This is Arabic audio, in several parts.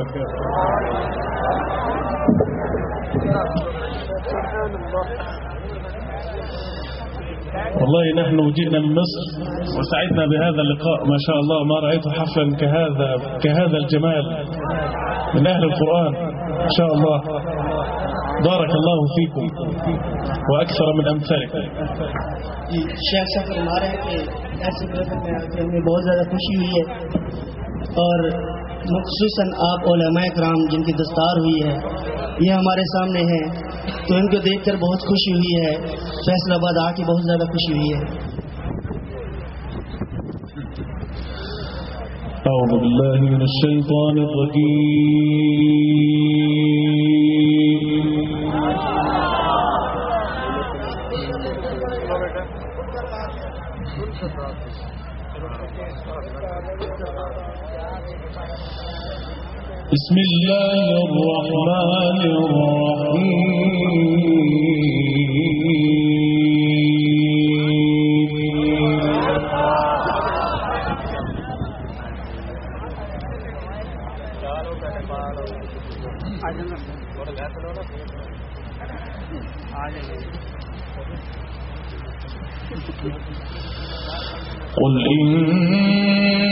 خير والله نحن جئنا من مصر وسعدنا بهذا اللقاء ما شاء الله ما رأيت حفلا كهذا كهذا الجمال من أهل القرآن إن شاء الله. بارك الله فيكم وأكثر من أمثالكم. الشيخ سفر فرما رہے ہیں کہ ایسے میں مخصوصاً آپ علماء کرام جن کی دستار ہوئی ہے، یہ ہمارے سامنے ہیں تو ان کو دیکھ کر بہت خوشی ہوئی ہے۔ فیصلہ آباد آ کے بہت زیادہ خوشی ہوئی ہے۔ أعوذ بالله من الشيطان الرجيم بسم الله الرحمن الرحيم. قل إن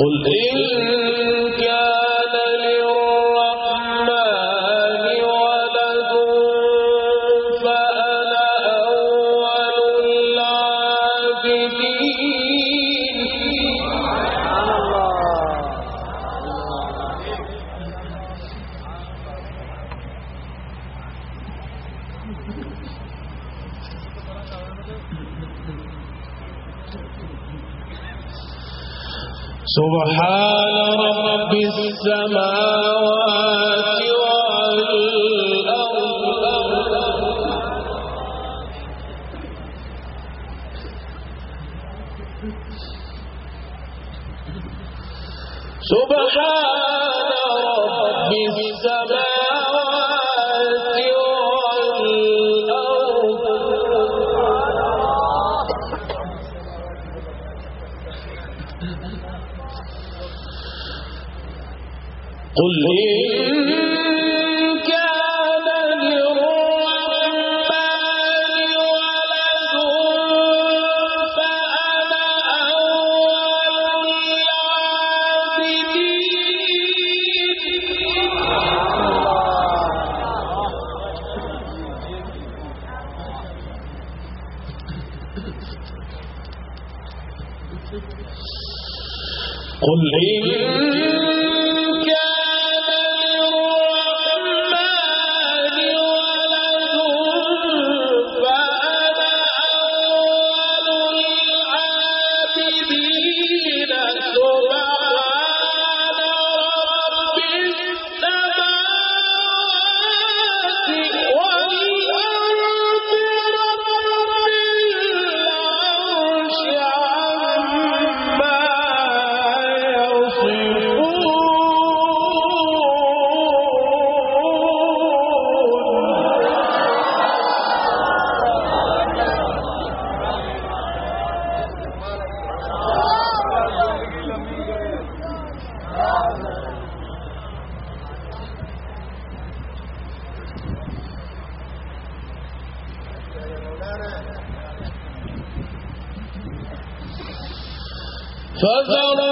قل إن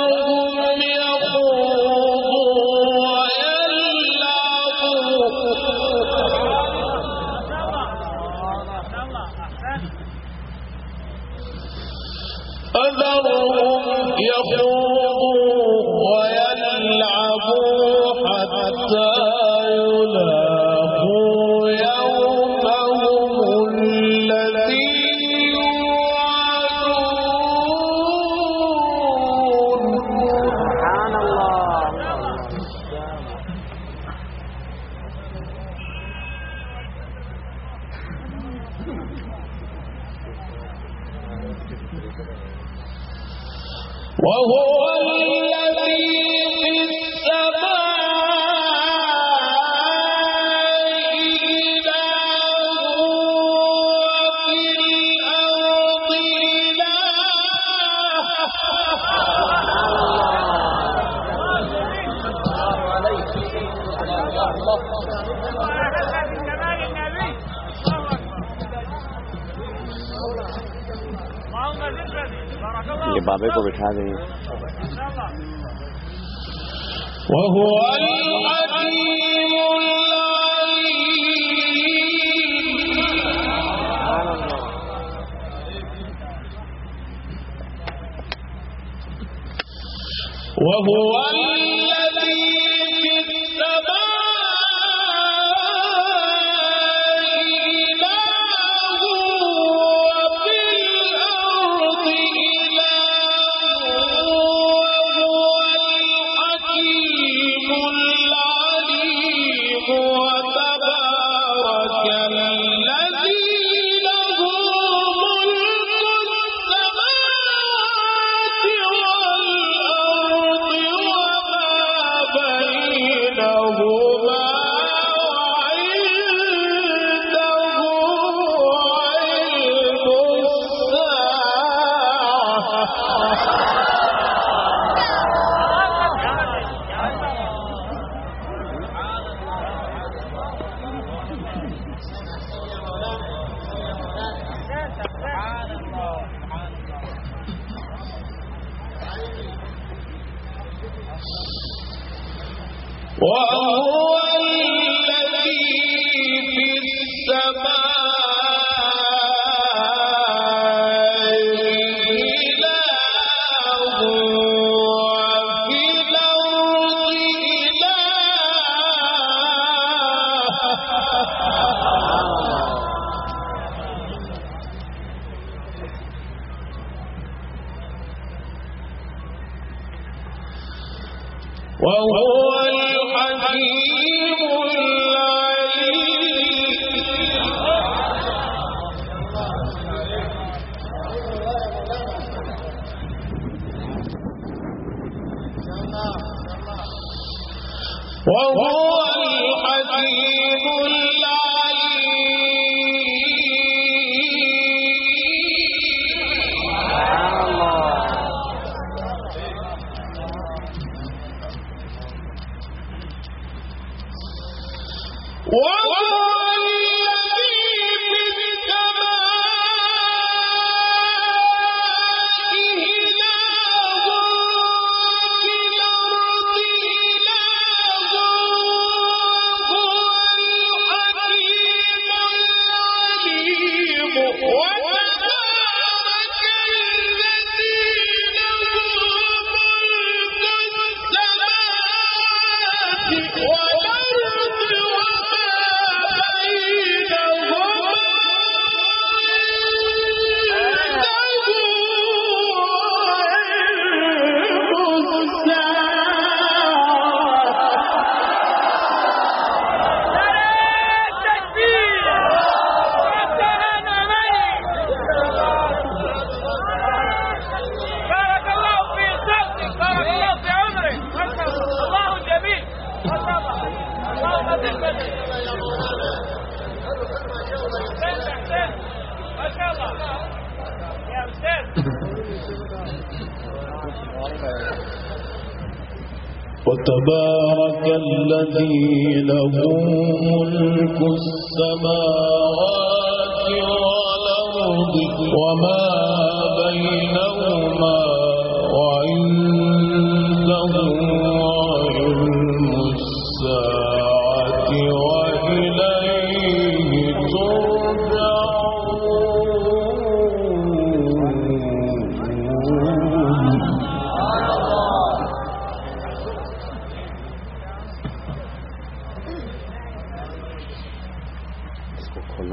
فذرهم Whoa.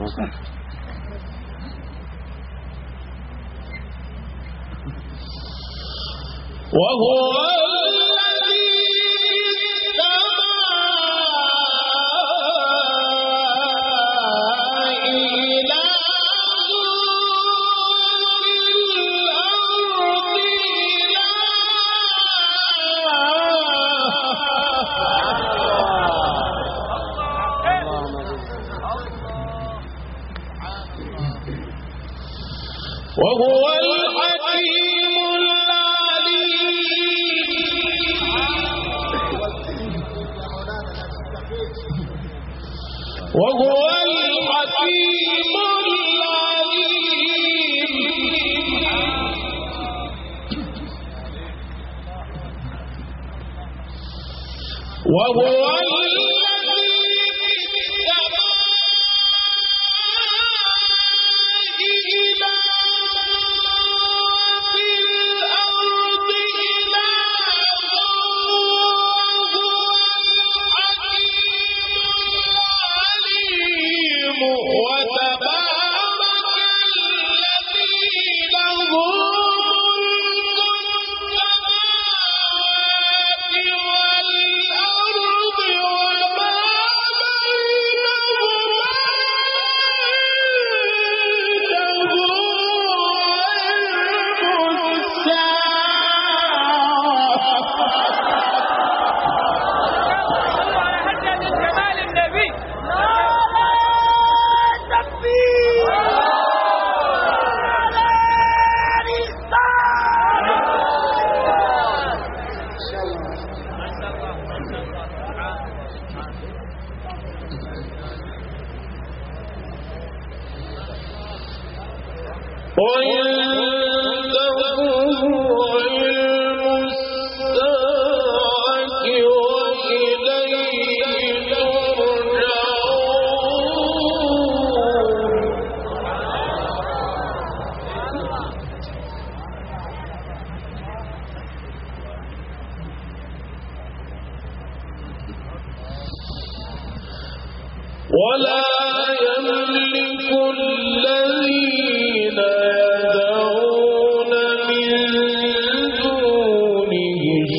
صح وهو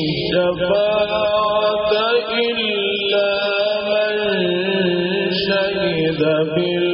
الشفاعة إلا من شهد بالحق.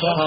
فاصفح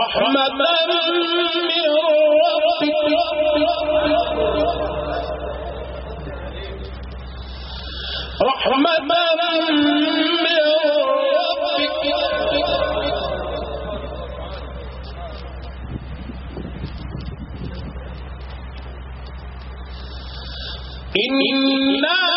رحمة من ربك. رحمة من ربك إنا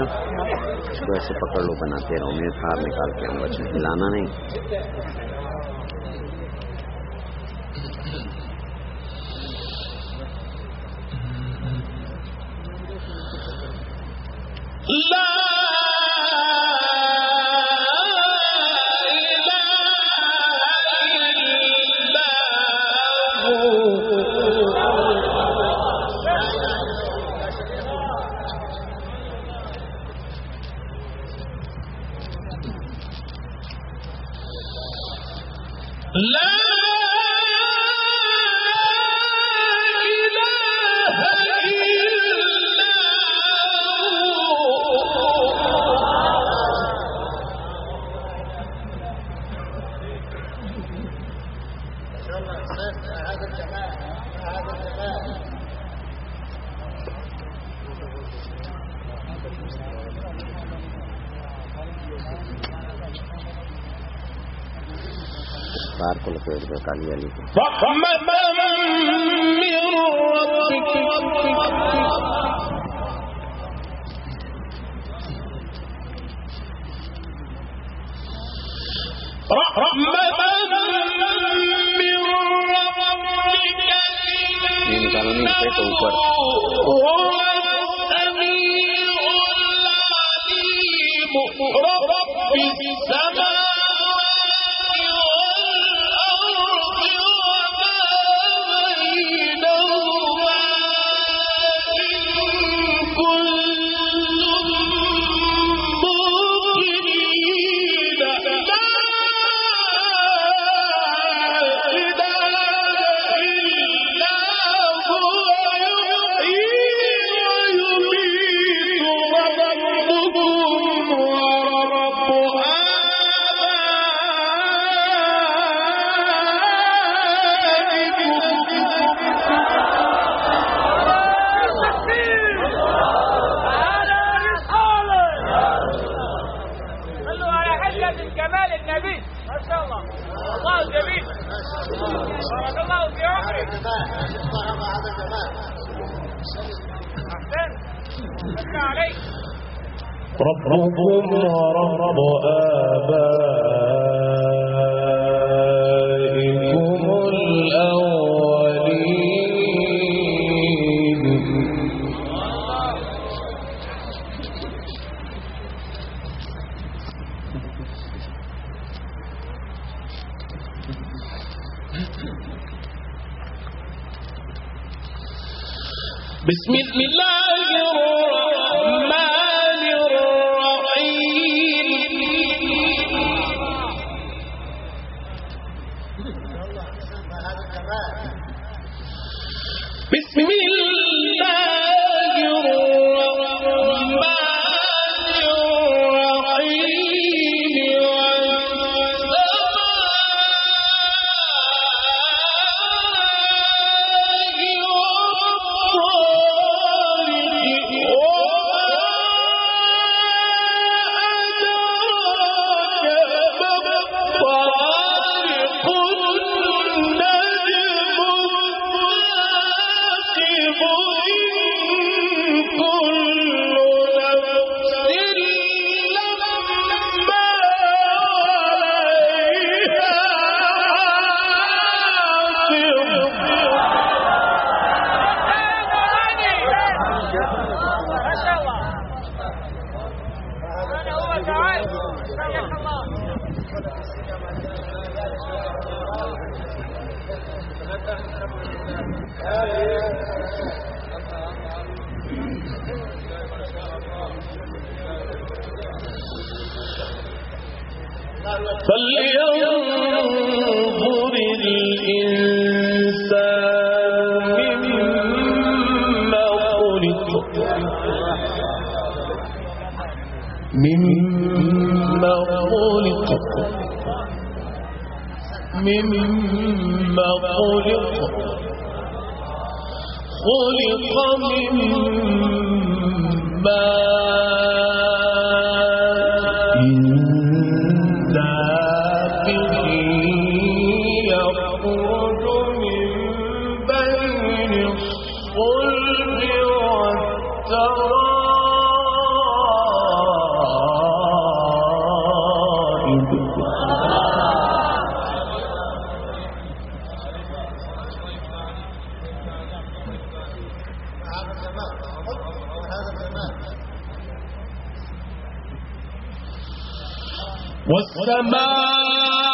अच्छा। इसको ऐसे पकड़ लो, बनाते रहो। मेरे खाद निकाल के आऊँगा इसमें हिलाना नहीं। ke, ke kalian itu. Ini ربهم ورب آبائهم والسماء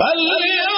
فلينظر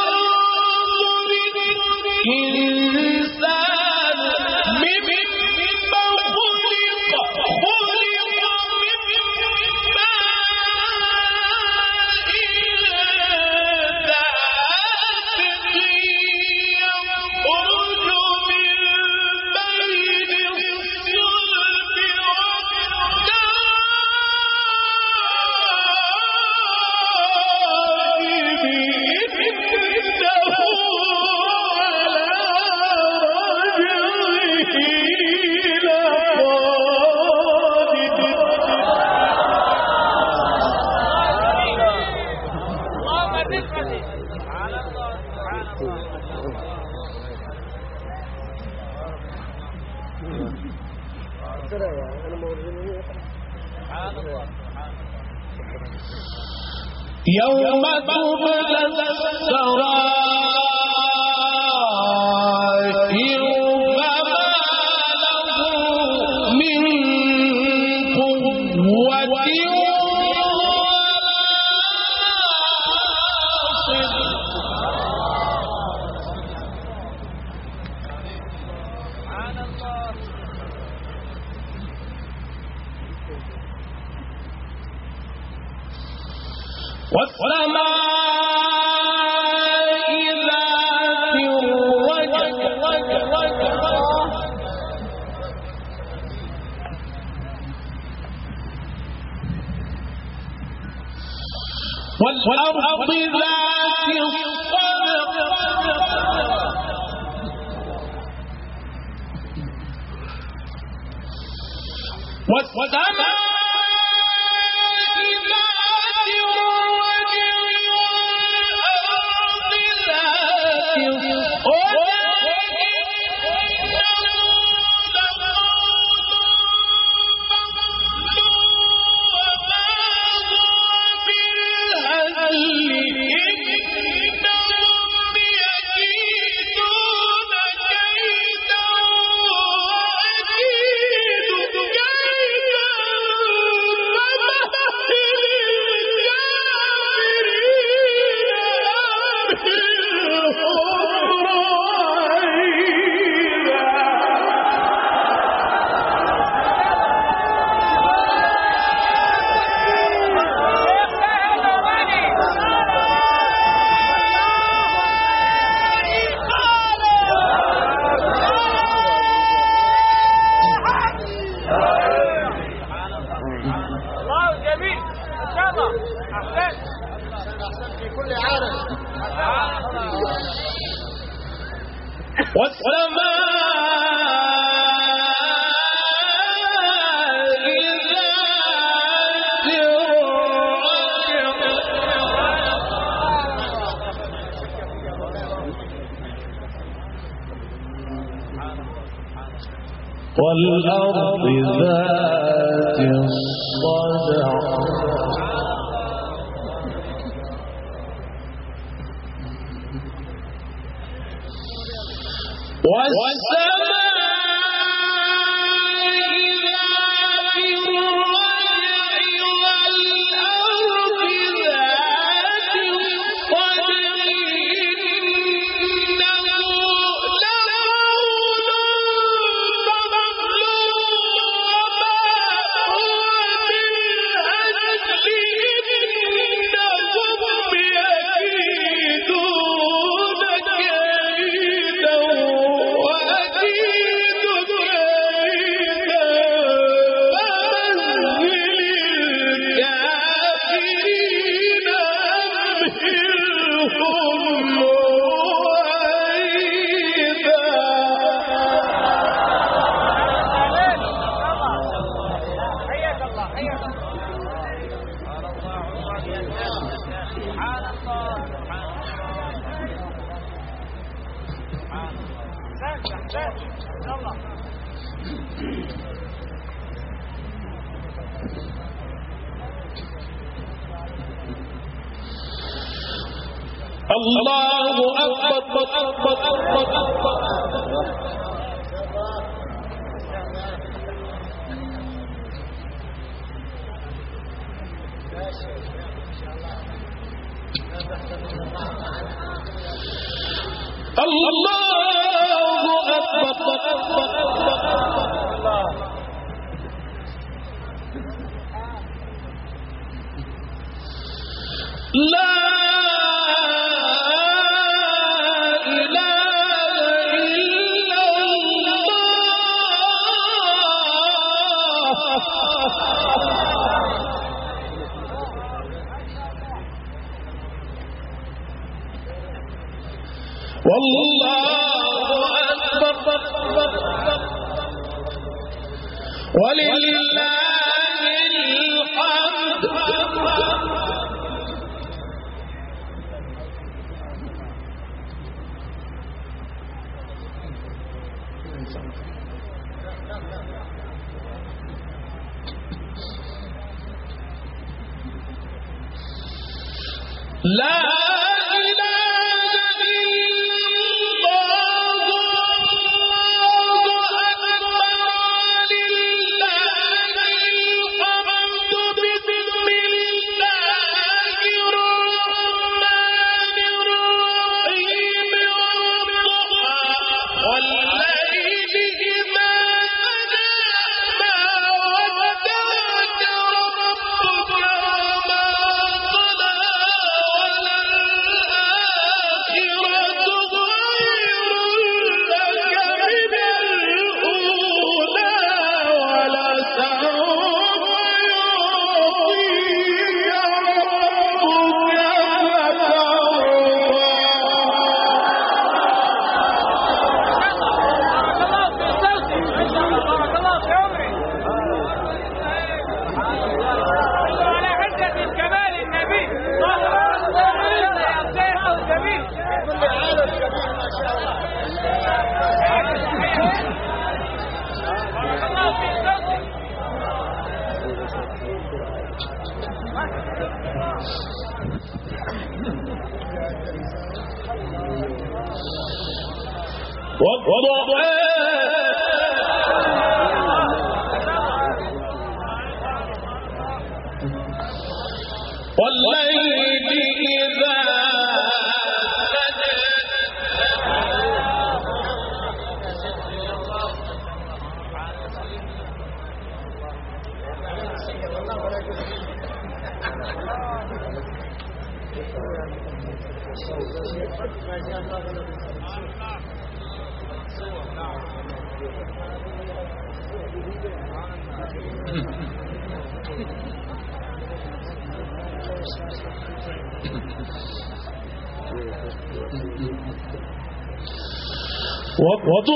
我我做，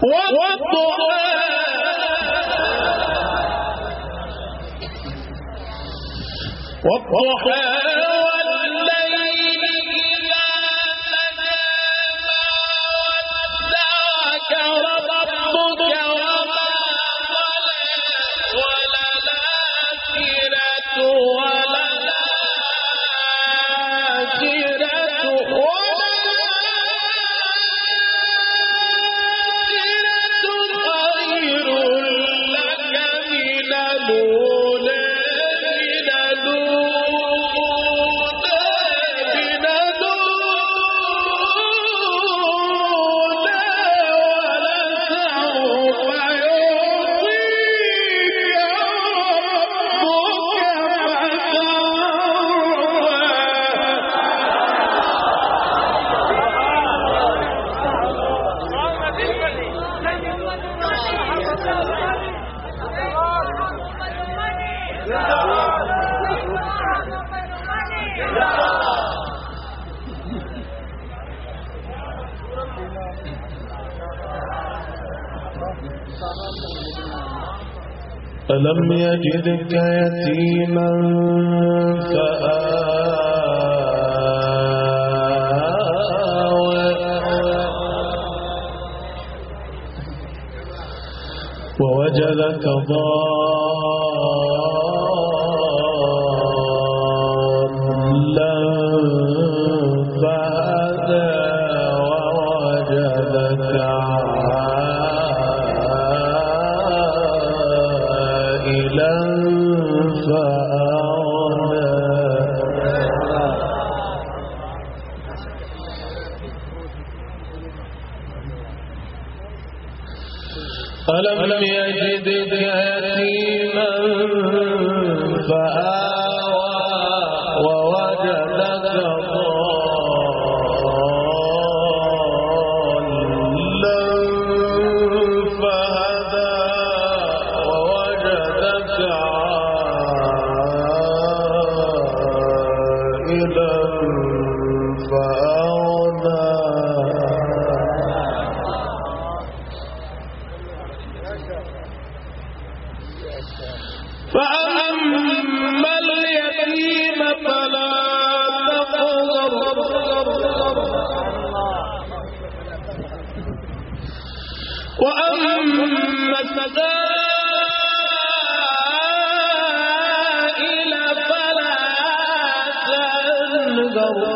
我我做，我我做。ألم يجدك يتيما فآوى ووجدك ضالا السائل فلا تنهر